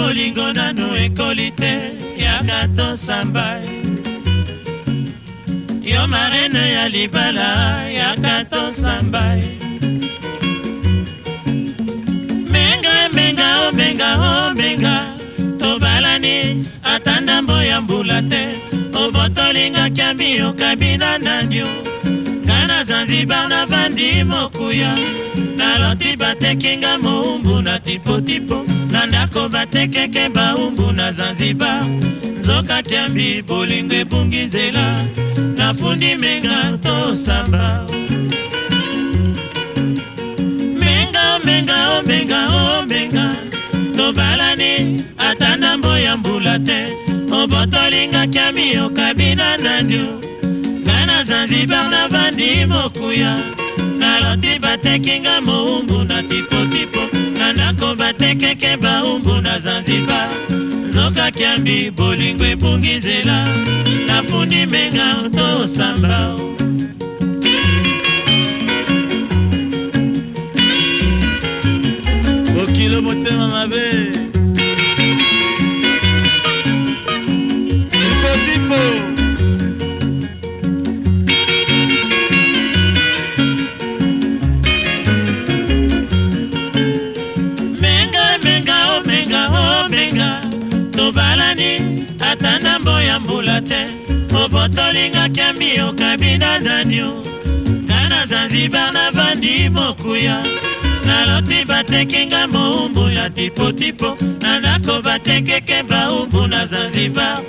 bolingo nanu ekoli te yaka tosamba yo marene ya libala yaka tosamba menga menga o oh, menga o oh, menga tobalani ata ndambo ya mbula te obotolingakia mioka bina na ndio nga na zanzibar navandi mokuya naloti batekinga moumbu na tipotipo na ndako batekeke baumbu na zanzibar nzoka tyambi bolingo ebungi nzela nafundi menga tosamba menga menga o oh, menga o oh, menga tobalani ata ndambo ya mbula te obotolingaki ami okabina nandio zanzibar navandi mokuya naloti batekinga moumbu na tipotipo na ndako batekeke baumbu na zanzibar nzoka kiambi bolingo ebungi nzela nafundi menga tosamba bokilo motema mabe ata ndambo ya mbula te mobotolingaki miyokabi na danio nga na zanzibar navandi mokuya naloti batekinga moumbu ya tipotipo na ndako batekeke baumbu na zanzibar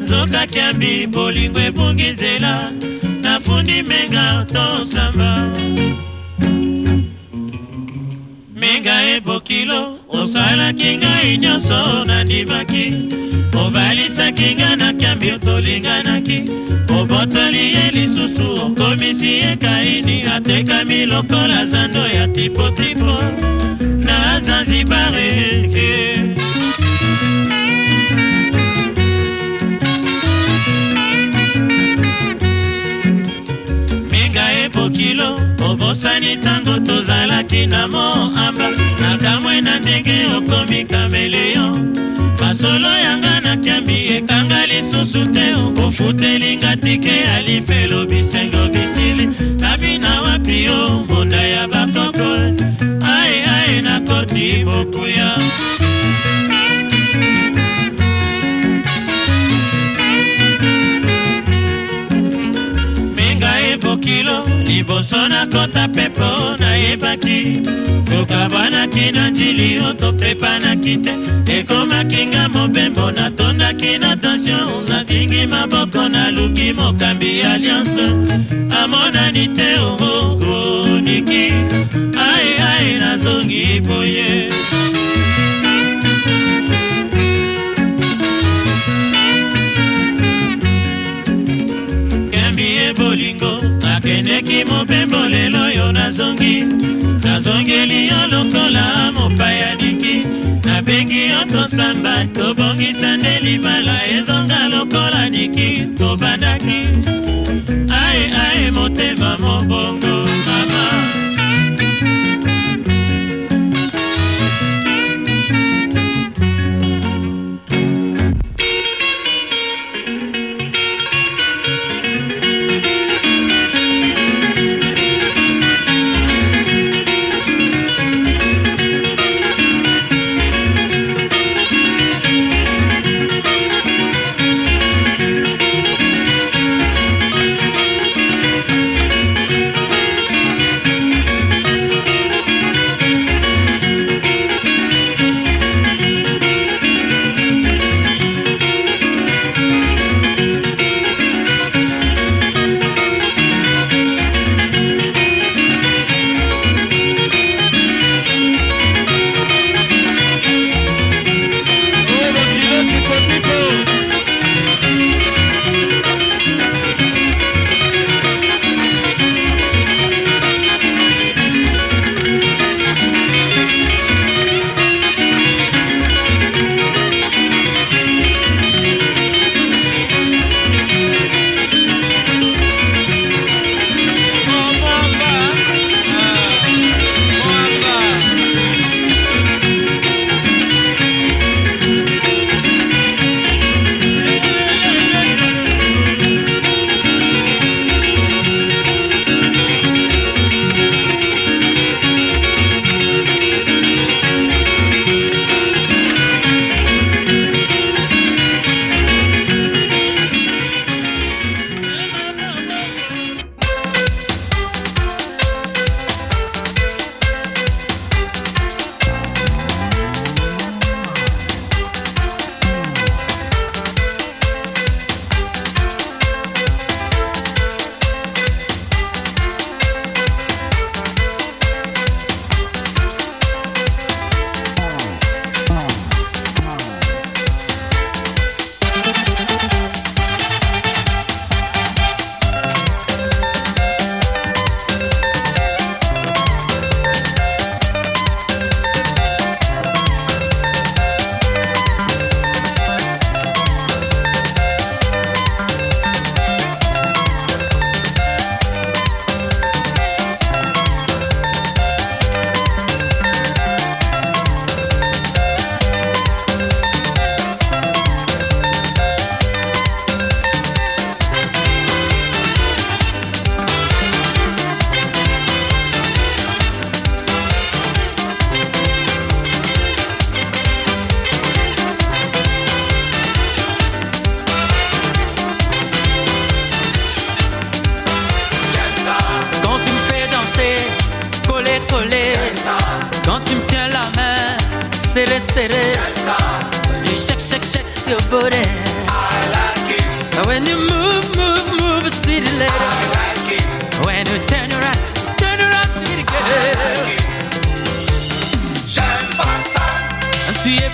nzoka kiambi bolingo ebungi nzela nafundi menga tosamba menga ebokilo osalaki ngai nyonso nandimaki obalisaki ngai na kambi tolinganaki obotoli ye lisusu okomisi ye kaini atekami lokola zando ya tipotipo na zanzibare eh, eh, bokilo obosani ntango tozalaki na moamba nakamwe na ndenge okomi kameleyo masolo yanga nakambi ekanga lisusu te ofutelinga tike ya lifelo bisengo bisili nabina wapi yo monda ya bakoko ae ae nakoti mokuya liboso nakota pepo nayebaki kokabanaki na njili o topepanaki te ekomaki nga mobembo natondaki na tension natingi maboko naluki mokambi alliance amonani te omongoniki ae ae nazongi boye naseki mopembo lelo oyo nazongi nazongeli yo lokola mopaya diki nabengi yo tosamba tobongisa nde libala ezonga lokola diki tobandaki ae ae motema mobongo mama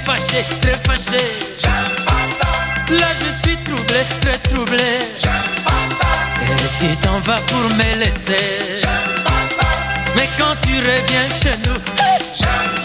fâché, très fâché. J'aime pas ça. Là je suis troublé, très troublé. J'aime pas ça. Et tu t'en vas pour me laisser. J'aime pas ça. Mais quand tu reviens chez nous, j'aime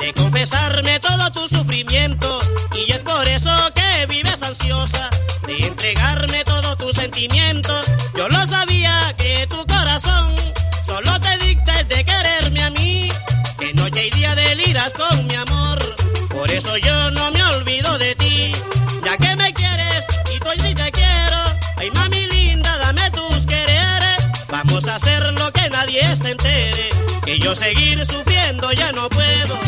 de confesarme todo tu sufrimiento y es por eso que vives ansiosa de entregarme todo tu sentimiento Yo lo sabía que tu corazón solo te dicta de quererme a mí, que noche y día deliras con mi amor. Por eso yo no me olvido de ti, ya que me quieres y tú sí te quiero. Ay mami linda, dame tus quereres, vamos a hacer lo que nadie se entere. Y yo seguir sufriendo ya no puedo.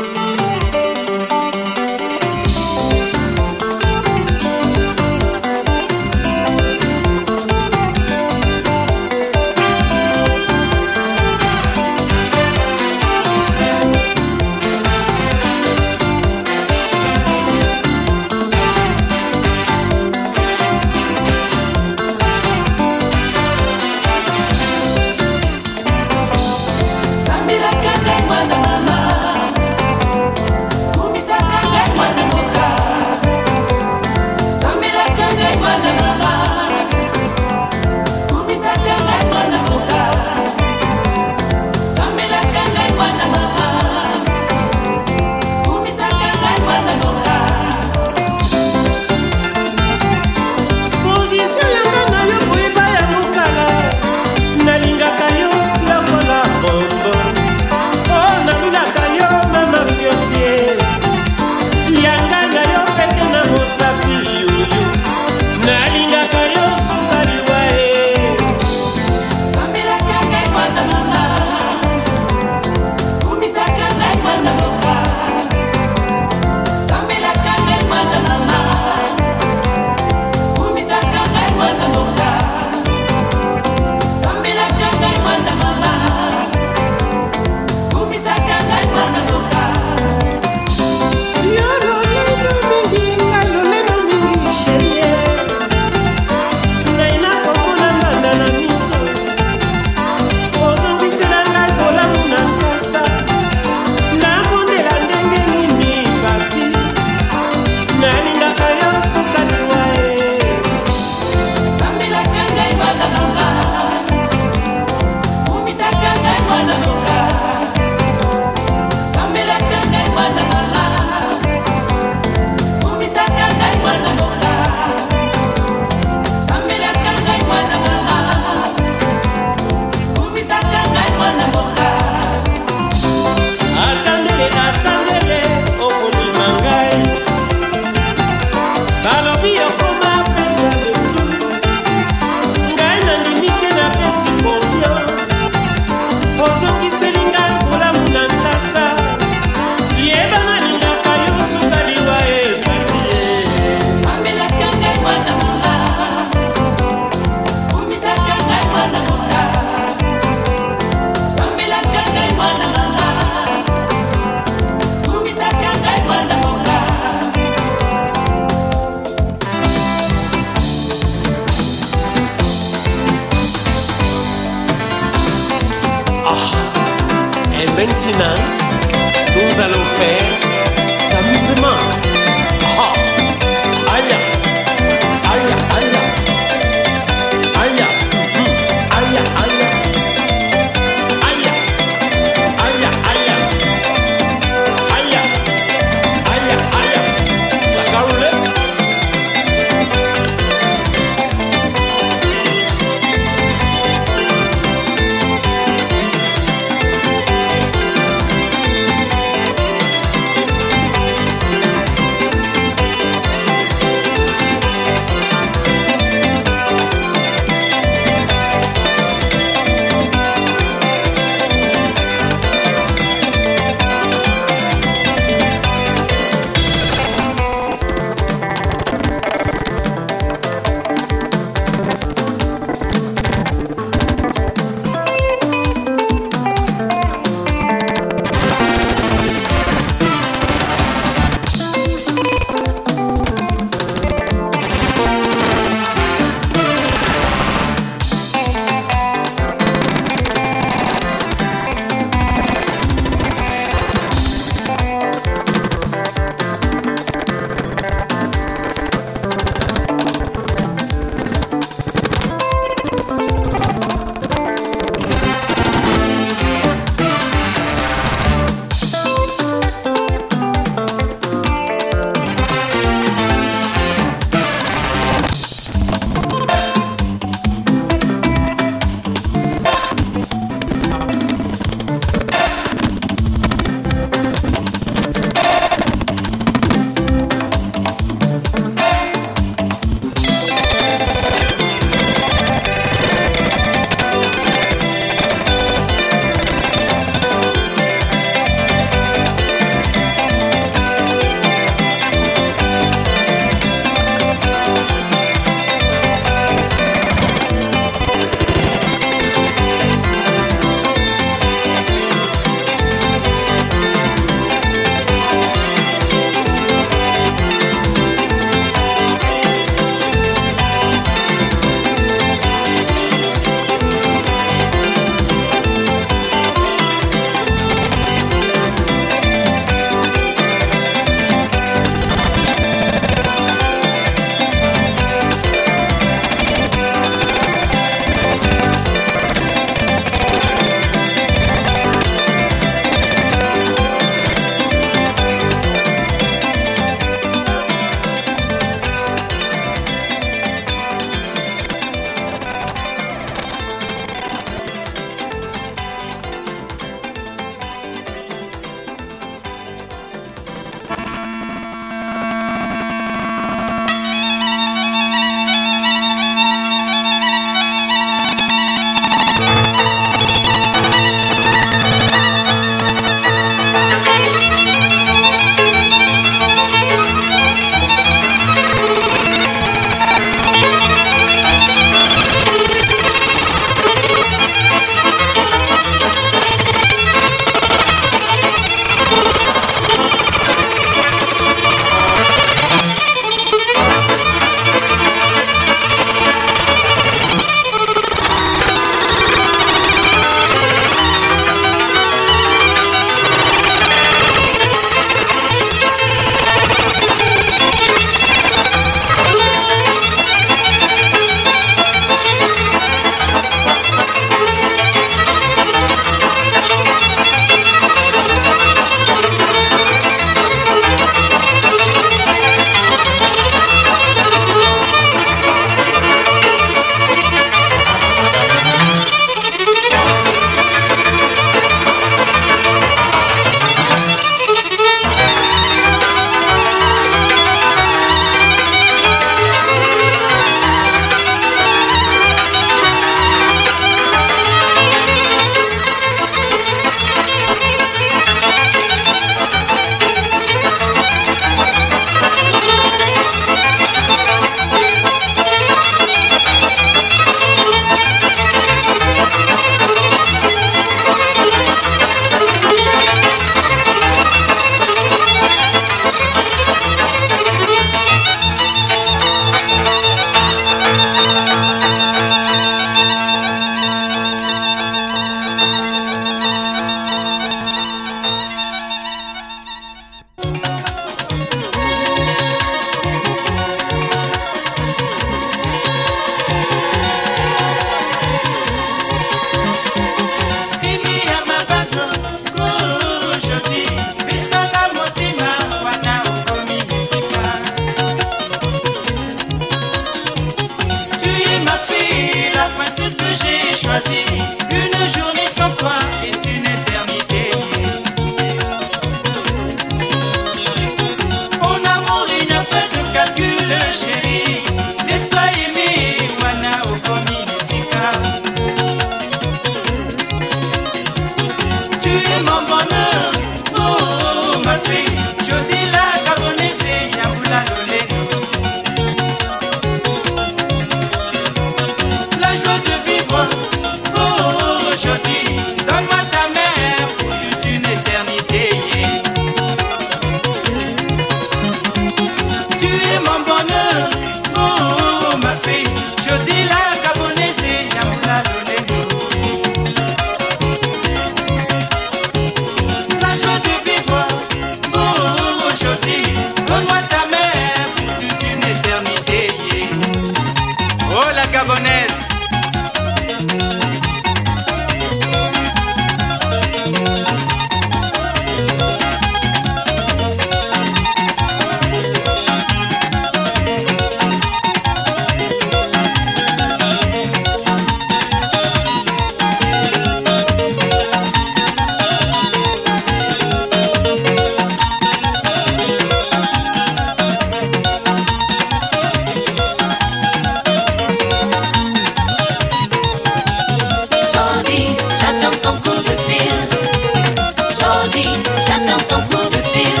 de fil.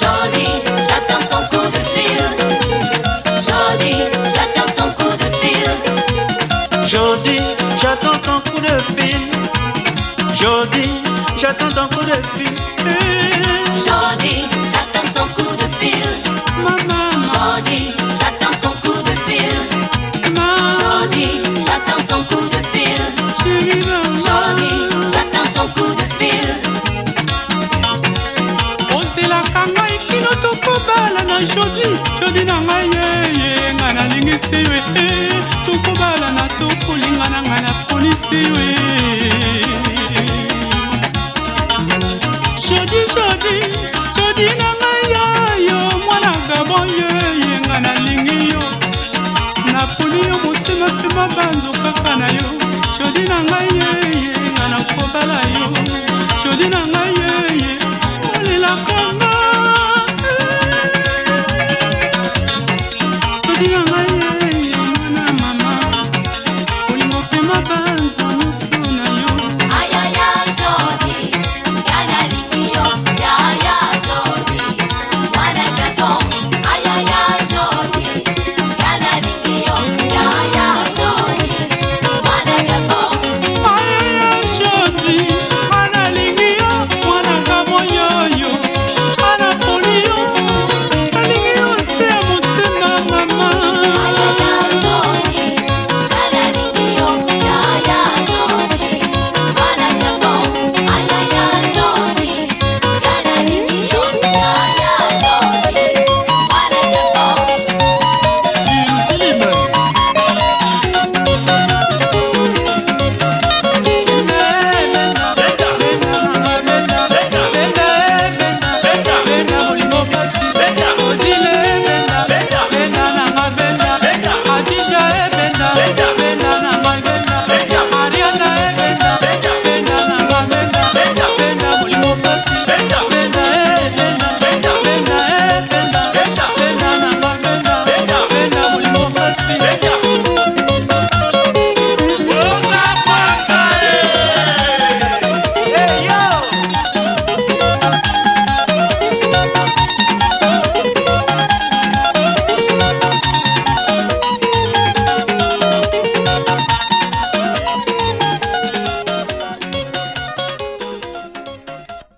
Jody, j'attends ton de fil. Jody, j'attends ton de fil. Jody, j'attends ton de fil. Jody, j'attends ton de fil. Jody, j'attends ton coup de fil. Maman. Jody.